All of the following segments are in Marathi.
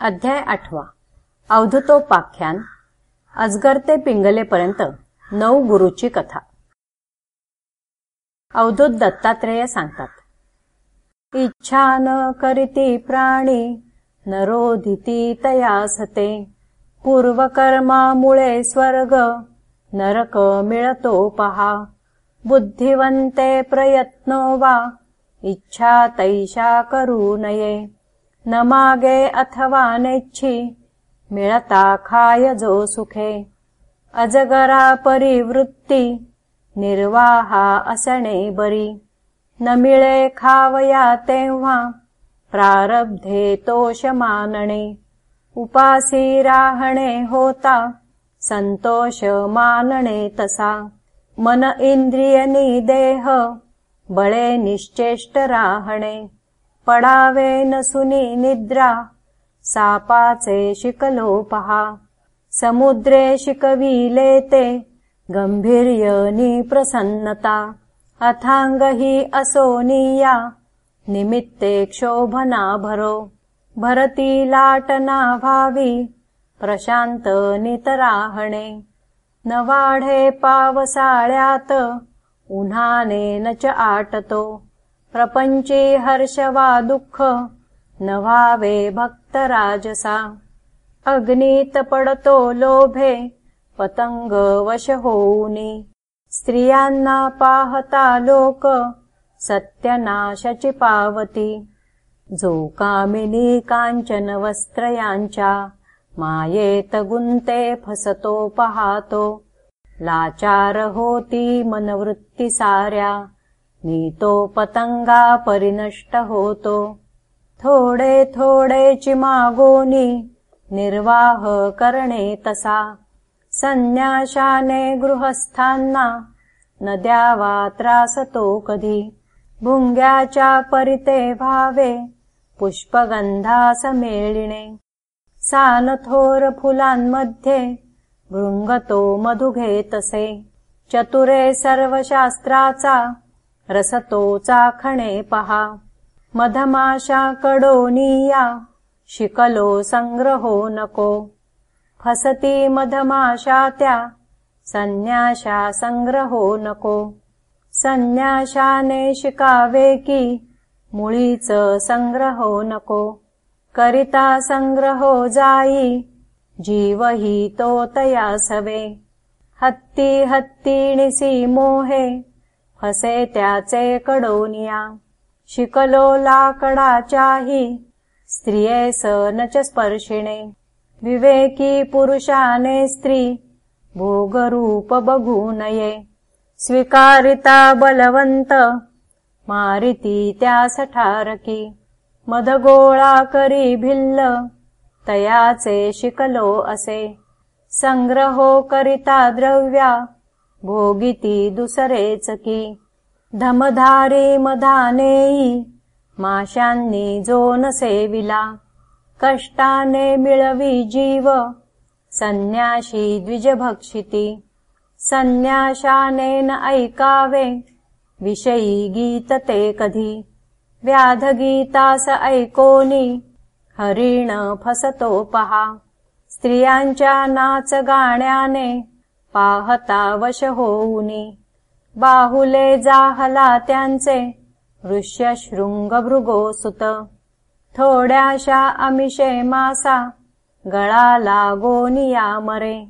अध्याय आठवा. अवधतोपाख्यान अजगर ते पिंगलेपर्यंत नऊ गुरुची कथा. अवधूत दत्तात्रेय सांगतात इच्छा न करीती प्राणी नरोधिती तयासते पूर्वकर्मामुळे स्वर्ग नरक मिळतो पहा. बुद्धिवंते प्रयत्नो वा इच्छा तैशा करू नये. न मागे अथवा नेच्छी मिळता खाय जो सुखे. अजगरा परिवृत्ती निर्वाहा असणे बरी. न मिळे खावया तेव्हा प्रारब्धे तोष मानणे. उपासी राहणे होता संतोष मानणे तसा. मन इंद्रियनी देह बळे निश्चेष्ट राहणे पडावे नसुनी निद्रा सापाचे शिकलो पहा समुद्रे शिकविले ते गंभीर्यनी प्रसन्नता अथांग ही असोनिया निमित्ते क्षोभना भरो भरती लाटना भावी प्रशांत नितराहणे न वाढे पावसाळ्यात उन्हाने न च आटतो प्रपंची हर्ष वा दुःख न व्हावे भक्त राजसा अग्नीत पडतो लोभे पतंग वश होऊनी। स्त्रियांना पाहता लोक सत्यनाशाची पावती। जो कामिनी कांचन वस्त्रयांच्या मायेत गुंते फसतो पहातो। लाचार होती मनवृत्ती साऱ्या मी तो पतंगा परिनष्ट होतो. थोडे थोडे चिमागोनी निर्वाह करणे तसा. संन्याशाने गृहस्थांना न द्यावा त्रासतो कधी. भुंग्याच्या परिते भावे पुष्पगंधा समेळिणे. सान थोर फुलांमध्ये भृंगतो मधु घेतसे चतुरे सर्वशास्त्राचा रसतो चाखणे पहा. मधमाशा कडोनिया शिकलो संग्रहो नको. फसती मधमाशा त्या संन्याशा संग्रहो नको. संन्याशाने शिकावे की मुळीच संग्रहो नको. करिता संग्रहो जाई जीवही तो तयासवे हत्ती हत्तीणिसी मोहे हसे त्याचे कडोनिया शिकलो लाकडाच्याही स्त्रिये सनच स्पर्शिणे. विवेकी पुरुषाने स्त्री भोगरूप बघू नये स्वीकारिता बलवंत मारिती त्या सठारकी. मधगोळा करी भिल्ल तयाचे शिकलो असे. संग्रहो करिता द्रव्या भोगिती दुसरेच की धमधारी मधानेई माशांनी जो न सेविला कष्टाने मिळवी जीव संन्याशी द्विजभक्षिती संन्याशाने न ऐकावे विषयी गीत ते कधी व्याधगीतास ऐकोनी हरिण फसतो पहा स्त्रियांच्या नाच गाण्याने पाहता वश होऊनी बाहुले जाहला त्यांचे ऋष्य शृंग भृगो सुत थोड्याशा अमिषे मासा गळा लागोनिया मरे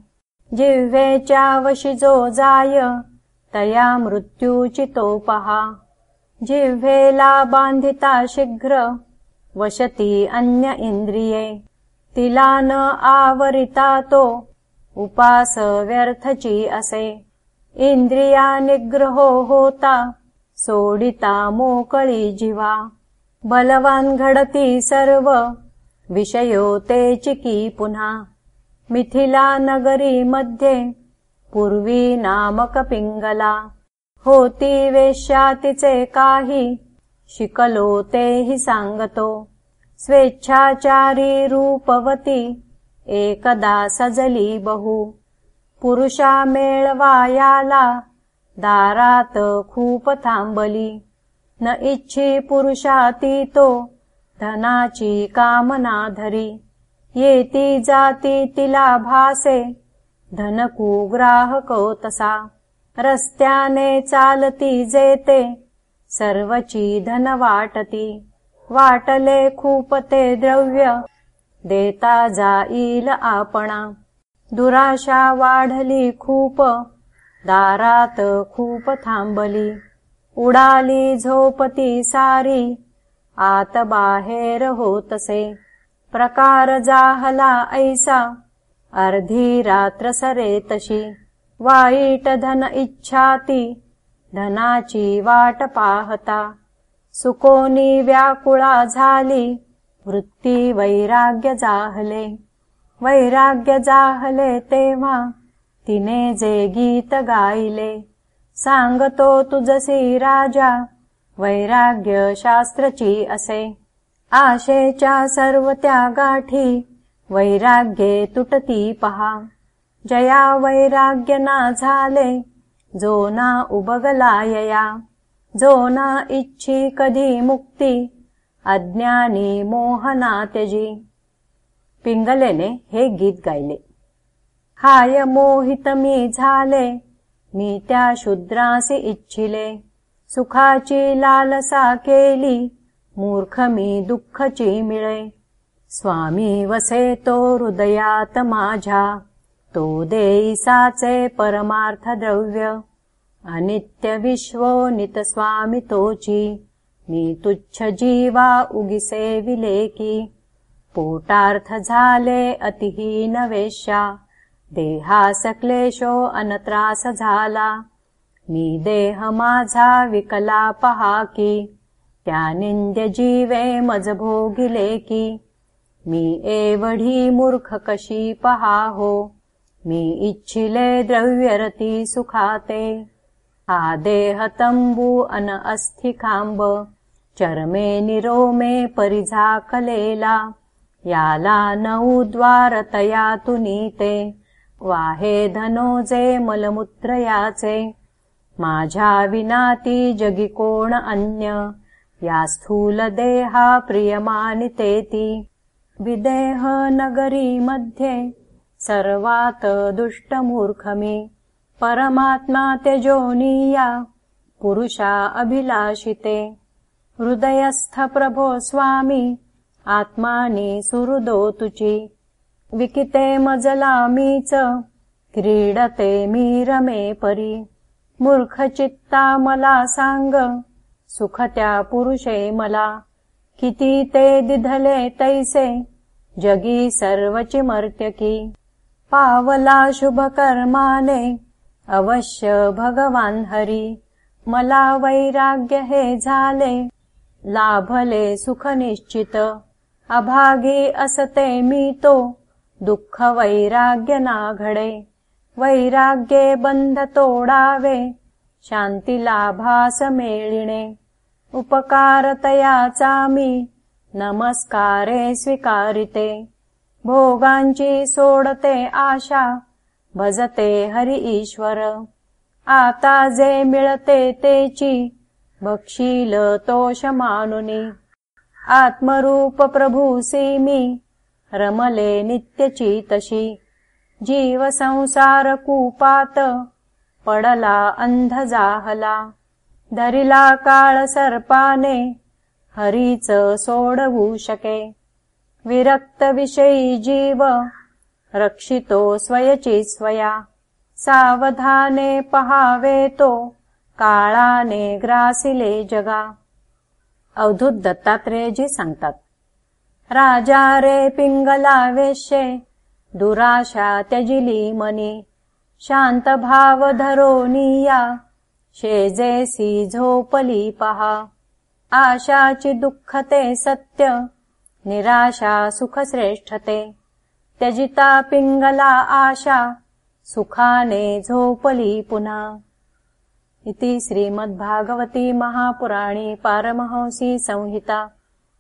जिव्हेच्या वशी जो जाय तया मृत्यूचितो पहा. जिव्हेला बांधिता शीघ्र वशती अन्य इंद्रिये. तिला न आवरिता तो उपास व्यर्थची असे. इंद्रिया निग्रहो होता सोडिता मोकळी जीवा. बलवान घडती सर्व विषयो ते चिकी पुन्हा. मिथिला नगरी मध्ये पूर्वी नामक पिंगला. होती वेश्या तिचे काही शिकलो तेही सांगतो. स्वेच्छाचारी रूपवती एकदा सजली बहु. पुरुषा मेळवायाला दारात खूप थांबली. न इच्छी पुरुषाती तो धनाची कामना धरी. येती जाती तिला भासे धनकू ग्राहक तसा. रस्त्याने चालती जेते सर्वची धन वाटती. वाटले खूप ते द्रव्य देता जाईल आपणा. दुराशा वाढली खूप दारात खूप थांबली. उडाली झोपती सारी आत बाहेर होतसे. प्रकार जाहला ऐसा अर्धी रात्र सरे तशी. वाईट धन इच्छाती धनाची वाट पाहता. सुकोनी व्याकुळा झाली वृत्ती वैराग्य जाहले वैराग्य जाहले तेव्हा तिने जे गीत गायले। सांगतो तुझसी राजा वैराग्य शास्त्रची असे। आशेच्या सर्व त्या गाठी वैराग्ये तुटती पहा। जया वैराग्य ना झाले जो ना उबगलायया जो ना इच्छी कधी मुक्ती अज्ञानी मोहना त्यजी पिंगलेने हे गीत गायले हाय मोहित मी झाले मी त्या शूद्रासी इच्छिले सुखाची लालसा केली मूर्ख मी दुःखची मिळे स्वामी वसे तो हृदयात माझ्या तो देईसाचे परमार्थ द्रव्य अनित्य विश्वोनित स्वामी तोची मी तुच्छ जीवा उगिसे विलेकी पोटार्थ झाले अतिहीन वेश्या देहास क्लेशो अनत्रास झाला मी देह माझा विकला पहा की त्या निंद्य जीवे मज भोगिले की मी एवढी मूर्ख कशी पहा हो मी इच्छिले द्रव्यरती सुखाते। हा देह तंबू अन अस्थि खांब चरमे निरोमे परिझाकलेला। याला नऊ द्वार तया तुनीते वाहे धनोजे मलमूत्रयाचे। विनाती जगी कोण अन्य। या स्थूल देहा प्रियमानितेती विदेह नगरी मध्ये सर्वात दुष्ट मूर्खमी परमात्मा तेजोनिया पुरुषा अभिलाषिते हृदयस्थ प्रभो स्वामी आत्माने सुहृदो तुची। विकिते मजला मीच क्रीडते मी रमे परी। मूर्ख चित्ता मला सांग सुख त्या पुरुषे मला। किती ते दिधले तैसे जगी सर्वची मर्त्यकी पावला शुभ कर्माने अवश्य भगवान हरी। मला वैराग्य हे झाले लाभले सुख निश्चित अभागी असते मी तो दुःख वैराग्य ना घडे वैराग्ये बंध तोडावे शांती लाभास मेळिणे. उपकारतयाचा मी नमस्कारे स्वीकारिते. भोगांची सोडते आशा भजते हरि ईश्वर. आता जे मिळते तेची भक्षिल तोषमानुनि आत्मरूप प्रभु सीमि रमले नित्यचि तसि जीवसंसार कुपत पडला अन्ध जाहला। धरिला काल सर्पाने हरिच सोडव शके। विरक्त विषयी जीव रक्षितो स्वयचि स्वया सावधाने पहावे तो काळाने ग्रासिले जगा. अवधूत दत्तात्रेयजी सांगतात राजा रे पिंगला वेश्ये दुराशा त्यजिली मनी शांत भाव धरोनिया शेजेसी झोपली पहा. आशाची दुःखते सत्य निराशा सुखश्रेष्ठते. त्यजिता पिंगला आशा सुखाने झोपली पुन्हा. इति श्रीमद्भागवती महापुराणी पारमहंसी संहिता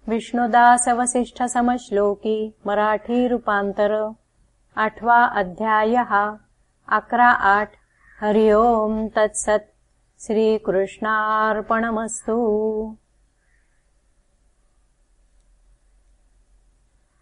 विष्णुदास वसिष्ठ समश्लोकी मराठी रूपांतर आठवा अध्याय अकरा आठ। हरि ओम तत्सत। श्रीकृष्णार्पणमस्तु